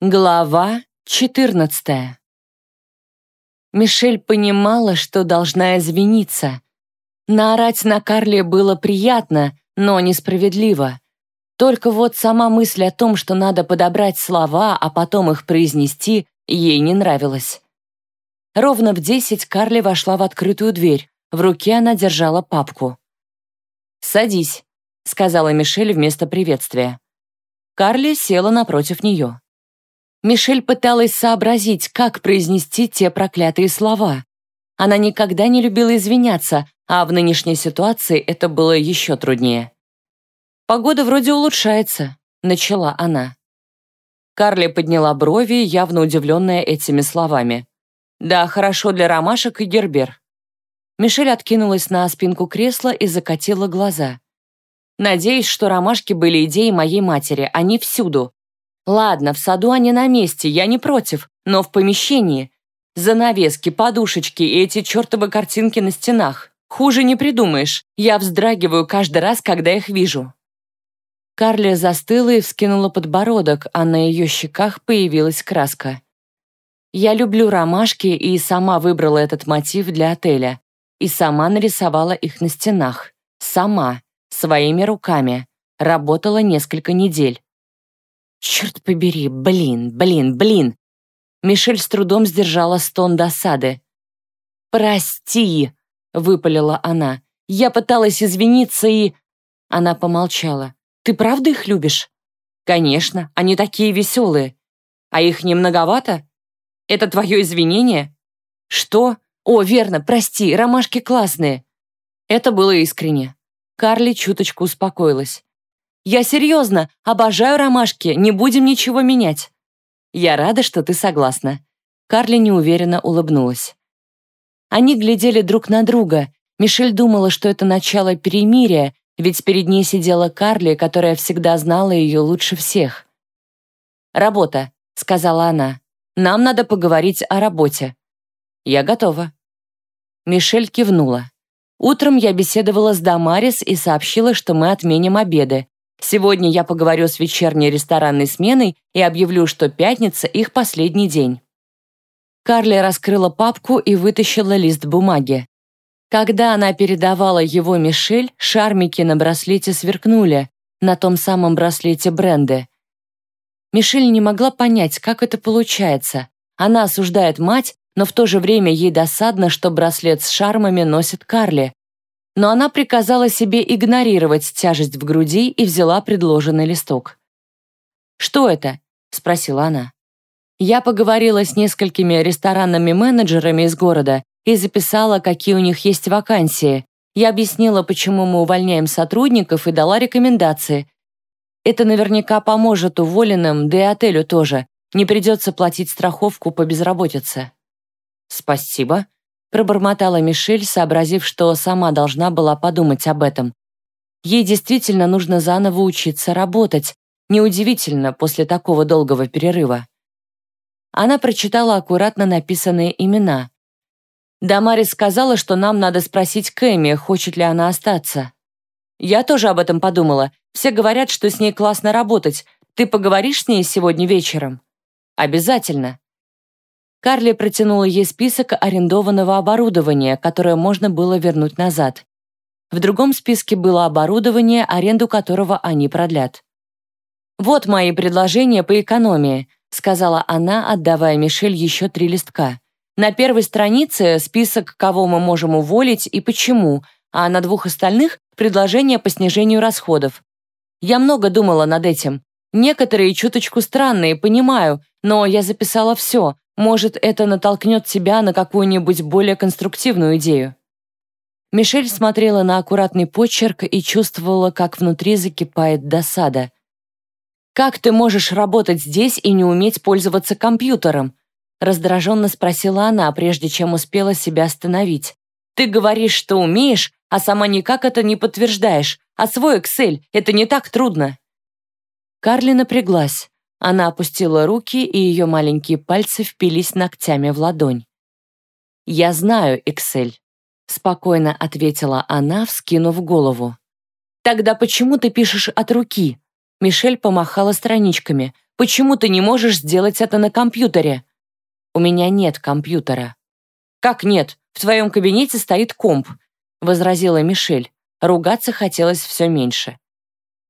Глава 14 Мишель понимала, что должна извиниться. Наорать на Карли было приятно, но несправедливо. Только вот сама мысль о том, что надо подобрать слова, а потом их произнести, ей не нравилась. Ровно в десять Карли вошла в открытую дверь. В руке она держала папку. «Садись», — сказала Мишель вместо приветствия. Карли села напротив нее. Мишель пыталась сообразить, как произнести те проклятые слова. Она никогда не любила извиняться, а в нынешней ситуации это было еще труднее. «Погода вроде улучшается», — начала она. Карли подняла брови, явно удивленная этими словами. «Да, хорошо для ромашек и гербер». Мишель откинулась на спинку кресла и закатила глаза. «Надеюсь, что ромашки были идеей моей матери, они всюду. Ладно, в саду они на месте, я не против, но в помещении. Занавески, подушечки и эти чертовы картинки на стенах. Хуже не придумаешь. Я вздрагиваю каждый раз, когда их вижу. Карли застыла и вскинула подбородок, а на ее щеках появилась краска. Я люблю ромашки и сама выбрала этот мотив для отеля. И сама нарисовала их на стенах. Сама. Своими руками. Работала несколько недель. Черт побери, блин, блин, блин. Мишель с трудом сдержала стон досады. «Прости», — выпалила она. «Я пыталась извиниться и...» Она помолчала. «Ты правда их любишь?» «Конечно, они такие веселые. А их не многовато? Это твое извинение?» «Что? О, верно, прости, ромашки классные». Это было искренне. Карли чуточку успокоилась. Я серьезно, обожаю ромашки, не будем ничего менять». «Я рада, что ты согласна». Карли неуверенно улыбнулась. Они глядели друг на друга. Мишель думала, что это начало перемирия, ведь перед ней сидела Карли, которая всегда знала ее лучше всех. «Работа», — сказала она. «Нам надо поговорить о работе». «Я готова». Мишель кивнула. Утром я беседовала с Дамарис и сообщила, что мы отменим обеды. Сегодня я поговорю с вечерней ресторанной сменой и объявлю, что пятница — их последний день». Карли раскрыла папку и вытащила лист бумаги. Когда она передавала его Мишель, шармики на браслете сверкнули, на том самом браслете бренды. Мишель не могла понять, как это получается. Она осуждает мать, но в то же время ей досадно, что браслет с шармами носит Карли но она приказала себе игнорировать тяжесть в груди и взяла предложенный листок. «Что это?» — спросила она. Я поговорила с несколькими ресторанными менеджерами из города и записала, какие у них есть вакансии. Я объяснила, почему мы увольняем сотрудников и дала рекомендации. Это наверняка поможет уволенным, да и отелю тоже. Не придется платить страховку по безработице. «Спасибо», пробормотала Мишель, сообразив, что сама должна была подумать об этом. Ей действительно нужно заново учиться работать. Неудивительно после такого долгого перерыва. Она прочитала аккуратно написанные имена. Дамарис сказала, что нам надо спросить Кэми, хочет ли она остаться. Я тоже об этом подумала. Все говорят, что с ней классно работать. Ты поговоришь с ней сегодня вечером? Обязательно. Карли протянула ей список арендованного оборудования, которое можно было вернуть назад. В другом списке было оборудование, аренду которого они продлят. «Вот мои предложения по экономии», сказала она, отдавая Мишель еще три листка. «На первой странице список, кого мы можем уволить и почему, а на двух остальных – предложения по снижению расходов. Я много думала над этим. Некоторые чуточку странные, понимаю, но я записала все, может, это натолкнет тебя на какую-нибудь более конструктивную идею. Мишель смотрела на аккуратный почерк и чувствовала, как внутри закипает досада. «Как ты можешь работать здесь и не уметь пользоваться компьютером?» раздраженно спросила она, прежде чем успела себя остановить. «Ты говоришь, что умеешь, а сама никак это не подтверждаешь. А свой Excel — это не так трудно». Карли напряглась. Она опустила руки, и ее маленькие пальцы впились ногтями в ладонь. «Я знаю, Эксель», — спокойно ответила она, вскинув голову. «Тогда почему ты пишешь от руки?» Мишель помахала страничками. Почему ты не можешь сделать это на компьютере? У меня нет компьютера. Как нет? В твоем кабинете стоит комп, возразила Мишель. Ругаться хотелось все меньше.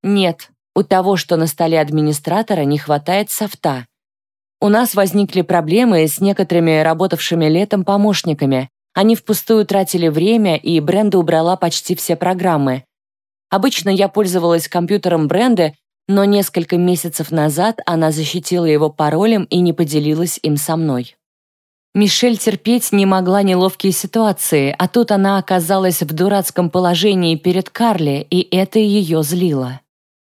Нет, у того, что на столе администратора, не хватает софта. У нас возникли проблемы с некоторыми работавшими летом помощниками. Они впустую тратили время, и Бренда убрала почти все программы. Обычно я пользовалась компьютером Бренды, но несколько месяцев назад она защитила его паролем и не поделилась им со мной. Мишель терпеть не могла неловкие ситуации, а тут она оказалась в дурацком положении перед Карли, и это ее злило.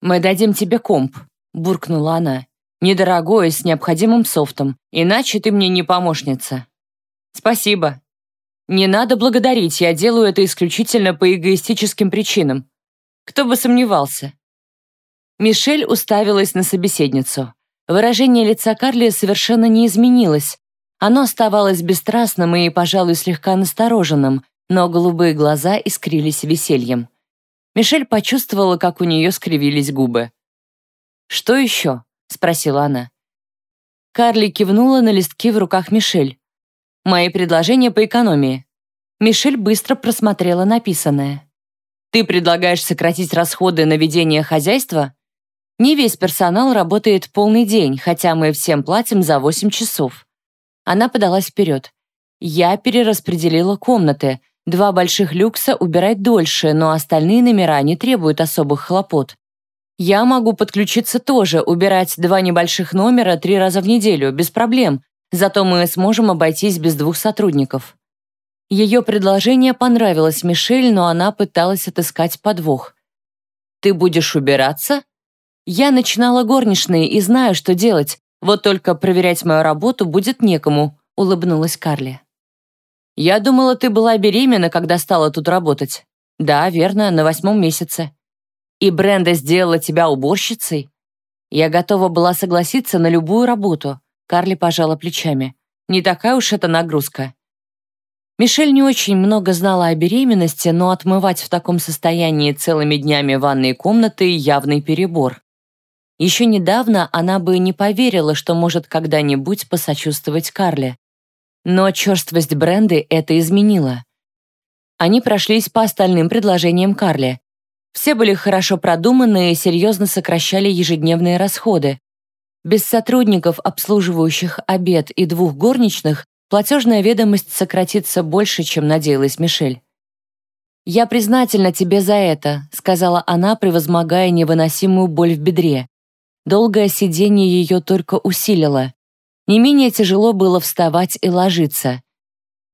«Мы дадим тебе комп», — буркнула она. «Недорогое, с необходимым софтом, иначе ты мне не помощница». «Спасибо». «Не надо благодарить, я делаю это исключительно по эгоистическим причинам. Кто бы сомневался». Мишель уставилась на собеседницу. Выражение лица Карли совершенно не изменилось. Оно оставалось бесстрастным и, пожалуй, слегка настороженным, но голубые глаза искрились весельем. Мишель почувствовала, как у нее скривились губы. «Что еще?» — спросила она. Карли кивнула на листки в руках Мишель. «Мои предложения по экономии». Мишель быстро просмотрела написанное. «Ты предлагаешь сократить расходы на ведение хозяйства?» «Не весь персонал работает полный день, хотя мы всем платим за 8 часов». Она подалась вперед. «Я перераспределила комнаты, Два больших люкса убирать дольше, но остальные номера не требуют особых хлопот. Я могу подключиться тоже, убирать два небольших номера три раза в неделю, без проблем, зато мы сможем обойтись без двух сотрудников. Ее предложение понравилось Мишель, но она пыталась отыскать подвох. «Ты будешь убираться?» «Я начинала горничные и знаю, что делать, вот только проверять мою работу будет некому», улыбнулась Карли. «Я думала, ты была беременна, когда стала тут работать». «Да, верно, на восьмом месяце». «И Бренда сделала тебя уборщицей?» Я готова была согласиться на любую работу. Карли пожала плечами. Не такая уж это нагрузка. Мишель не очень много знала о беременности, но отмывать в таком состоянии целыми днями ванные комнаты – явный перебор. Еще недавно она бы не поверила, что может когда-нибудь посочувствовать Карле. Но черствость Бренды это изменила. Они прошлись по остальным предложениям Карли. Все были хорошо продуманы и серьезно сокращали ежедневные расходы. Без сотрудников, обслуживающих обед и двух горничных, платежная ведомость сократится больше, чем надеялась Мишель. «Я признательна тебе за это», — сказала она, превозмогая невыносимую боль в бедре. Долгое сидение ее только усилило. Не менее тяжело было вставать и ложиться.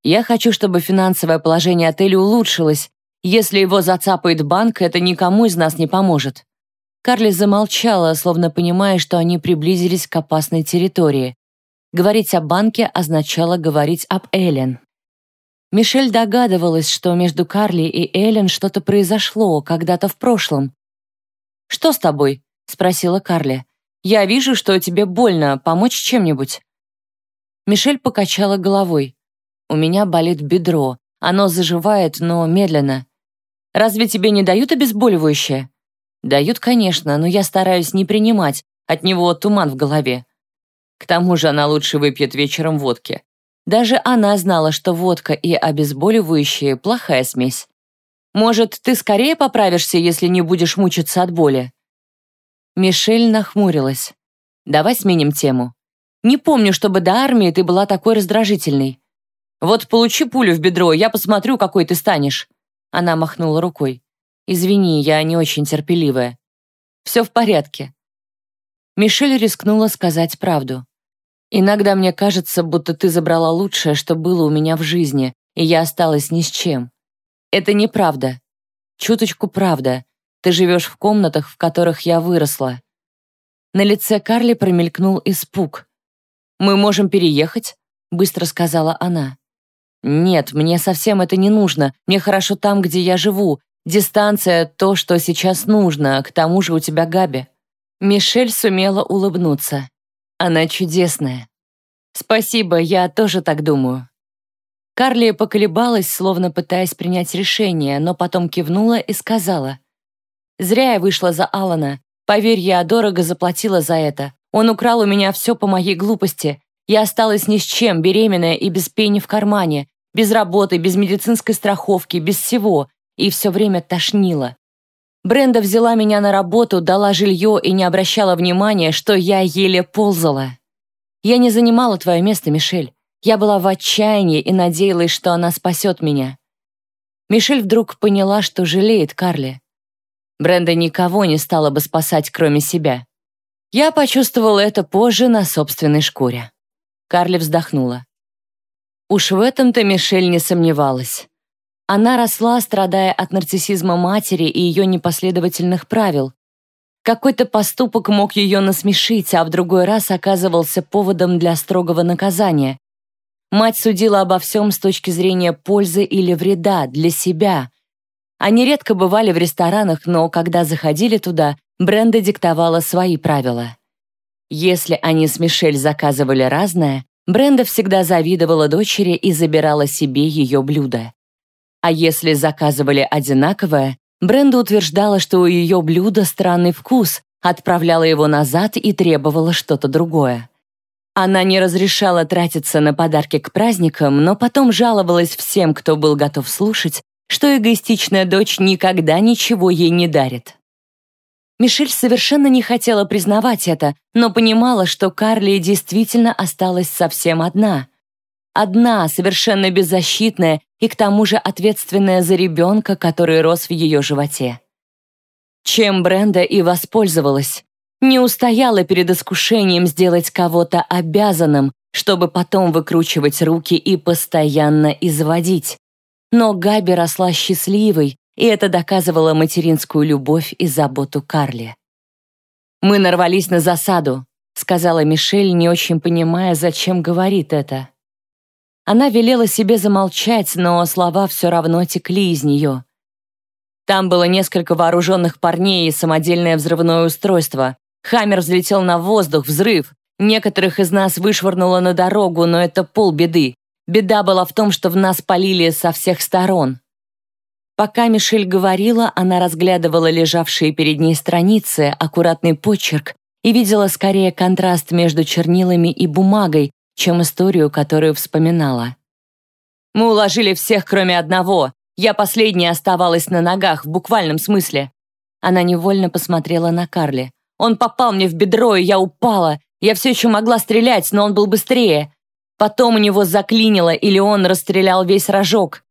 Я хочу, чтобы финансовое положение отеля улучшилось. Если его зацапает банк, это никому из нас не поможет». Карли замолчала, словно понимая, что они приблизились к опасной территории. Говорить о банке означало говорить об Эллен. Мишель догадывалась, что между Карли и Эллен что-то произошло когда-то в прошлом. «Что с тобой?» — спросила Карли. «Я вижу, что тебе больно. Помочь чем-нибудь?» Мишель покачала головой. «У меня болит бедро. Оно заживает, но медленно. Разве тебе не дают обезболивающее?» «Дают, конечно, но я стараюсь не принимать. От него туман в голове. К тому же она лучше выпьет вечером водки. Даже она знала, что водка и обезболивающие – плохая смесь. Может, ты скорее поправишься, если не будешь мучиться от боли?» Мишель нахмурилась. «Давай сменим тему. Не помню, чтобы до армии ты была такой раздражительной. Вот получи пулю в бедро, я посмотрю, какой ты станешь». Она махнула рукой. «Извини, я не очень терпеливая». «Все в порядке». Мишель рискнула сказать правду. «Иногда мне кажется, будто ты забрала лучшее, что было у меня в жизни, и я осталась ни с чем. Это неправда. Чуточку правда. Ты живешь в комнатах, в которых я выросла». На лице Карли промелькнул испуг. «Мы можем переехать», — быстро сказала она. «Нет, мне совсем это не нужно. Мне хорошо там, где я живу. Дистанция — то, что сейчас нужно, к тому же у тебя Габи». Мишель сумела улыбнуться. «Она чудесная». «Спасибо, я тоже так думаю». Карли поколебалась, словно пытаясь принять решение, но потом кивнула и сказала. «Зря я вышла за Алана. Поверь, я дорого заплатила за это. Он украл у меня все по моей глупости. Я осталась ни с чем, беременная и без пени в кармане, без работы, без медицинской страховки, без всего, и все время тошнило. Бренда взяла меня на работу, дала жилье и не обращала внимания, что я еле ползала. Я не занимала твое место, Мишель. Я была в отчаянии и надеялась, что она спасет меня. Мишель вдруг поняла, что жалеет Карли. Бренда никого не стала бы спасать, кроме себя. Я почувствовала это позже на собственной шкуре. Карли вздохнула. Уж в этом-то Мишель не сомневалась. Она росла, страдая от нарциссизма матери и ее непоследовательных правил. Какой-то поступок мог ее насмешить, а в другой раз оказывался поводом для строгого наказания. Мать судила обо всем с точки зрения пользы или вреда для себя. Они редко бывали в ресторанах, но когда заходили туда, Бренда диктовала свои правила. Если они с Мишель заказывали разное, Бренда всегда завидовала дочери и забирала себе ее блюдо. А если заказывали одинаковое, Бренда утверждала, что у ее блюда странный вкус, отправляла его назад и требовала что-то другое. Она не разрешала тратиться на подарки к праздникам, но потом жаловалась всем, кто был готов слушать, что эгоистичная дочь никогда ничего ей не дарит. Мишель совершенно не хотела признавать это, но понимала, что Карли действительно осталась совсем одна. Одна, совершенно беззащитная и к тому же ответственная за ребенка, который рос в ее животе. Чем Бренда и воспользовалась. Не устояла перед искушением сделать кого-то обязанным, чтобы потом выкручивать руки и постоянно изводить. Но Габи росла счастливой, и это доказывало материнскую любовь и заботу Карли. «Мы нарвались на засаду», — сказала Мишель, не очень понимая, зачем говорит это. Она велела себе замолчать, но слова все равно текли из нее. Там было несколько вооруженных парней и самодельное взрывное устройство. Хаммер взлетел на воздух, взрыв. Некоторых из нас вышвырнуло на дорогу, но это полбеды. Беда была в том, что в нас полили со всех сторон. Пока Мишель говорила, она разглядывала лежавшие перед ней страницы, аккуратный почерк и видела скорее контраст между чернилами и бумагой, чем историю, которую вспоминала. «Мы уложили всех, кроме одного. Я последняя оставалась на ногах, в буквальном смысле». Она невольно посмотрела на Карли. «Он попал мне в бедро, и я упала. Я все еще могла стрелять, но он был быстрее. Потом у него заклинило, или он расстрелял весь рожок.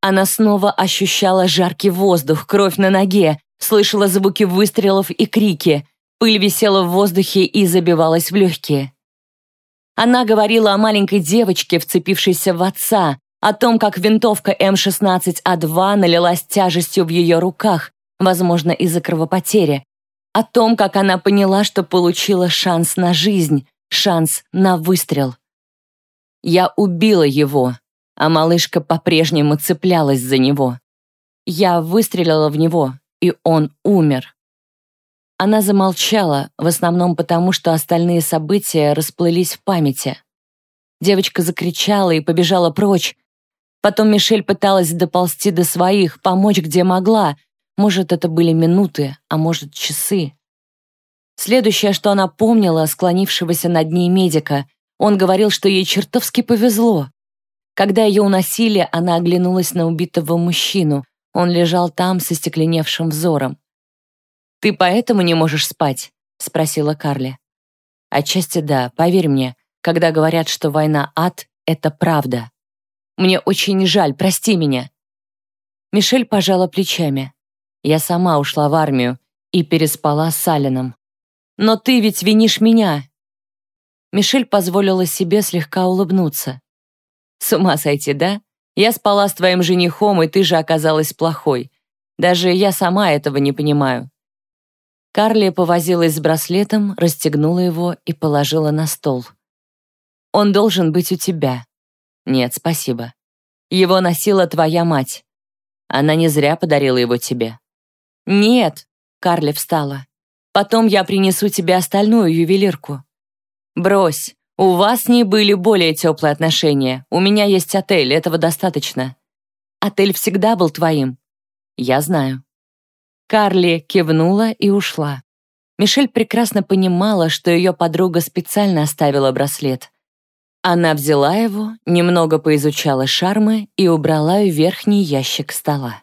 Она снова ощущала жаркий воздух, кровь на ноге, слышала звуки выстрелов и крики. Пыль висела в воздухе и забивалась в легкие. Она говорила о маленькой девочке, вцепившейся в отца, о том, как винтовка М16А2 налилась тяжестью в ее руках, возможно, из-за кровопотери, о том, как она поняла, что получила шанс на жизнь, шанс на выстрел. «Я убила его», а малышка по-прежнему цеплялась за него. Я выстрелила в него, и он умер. Она замолчала, в основном потому, что остальные события расплылись в памяти. Девочка закричала и побежала прочь. Потом Мишель пыталась доползти до своих, помочь где могла. Может, это были минуты, а может, часы. Следующее, что она помнила, склонившегося над ней медика, он говорил, что ей чертовски повезло. Когда ее уносили, она оглянулась на убитого мужчину. Он лежал там со стекленевшим взором. «Ты поэтому не можешь спать?» — спросила Карли. «Отчасти да, поверь мне, когда говорят, что война — ад, это правда. Мне очень жаль, прости меня». Мишель пожала плечами. «Я сама ушла в армию и переспала с Алином. Но ты ведь винишь меня». Мишель позволила себе слегка улыбнуться. С ума сойти, да? Я спала с твоим женихом, и ты же оказалась плохой. Даже я сама этого не понимаю». Карли повозилась с браслетом, расстегнула его и положила на стол. «Он должен быть у тебя». «Нет, спасибо. Его носила твоя мать. Она не зря подарила его тебе». «Нет», — Карли встала. «Потом я принесу тебе остальную ювелирку». «Брось, у вас с ней были более теплые отношения. У меня есть отель, этого достаточно. Отель всегда был твоим. Я знаю. Карли кивнула и ушла. Мишель прекрасно понимала, что ее подруга специально оставила браслет. Она взяла его, немного поизучала шармы и убрала в верхний ящик стола.